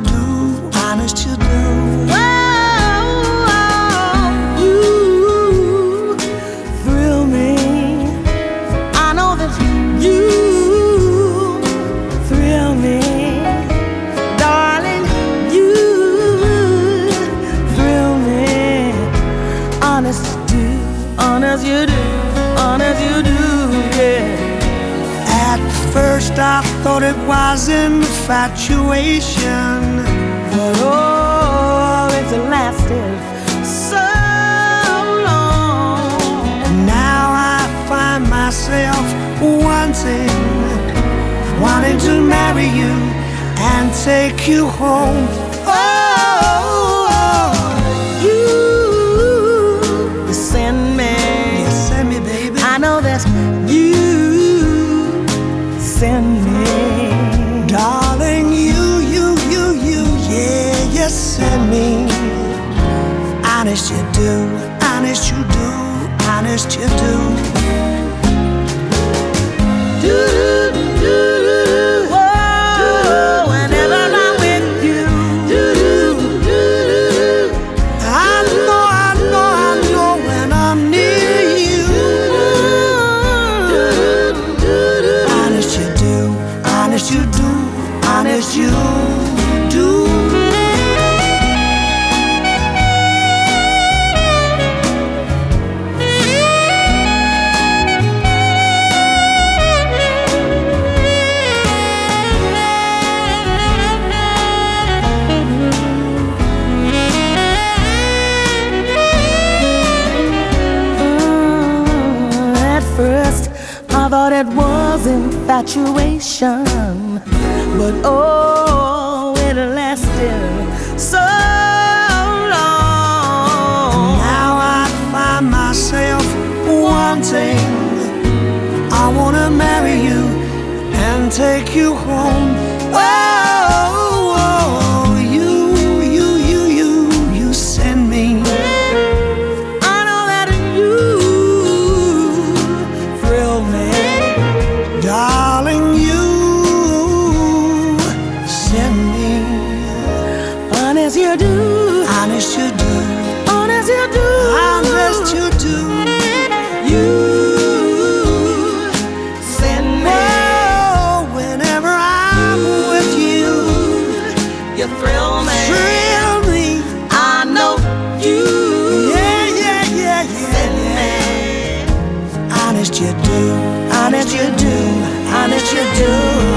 do, honest you do. Oh, you thrill me. I know that you thrill me, darling. You thrill me. Honest you do, honest you do, honest you do, first I thought it was infatuation. But oh, it's lasted so long. Now I find myself wanting, wanting to marry you and take you home. Oh, send me. Darling, you, you, you, you, yeah, you send me. Honest you do, honest you do, honest you. Do, do, do, you I thought it was infatuation, but oh, it lasted so long. Now I find myself wanting. I wanna marry you and take you home. Honest you do, honest you do.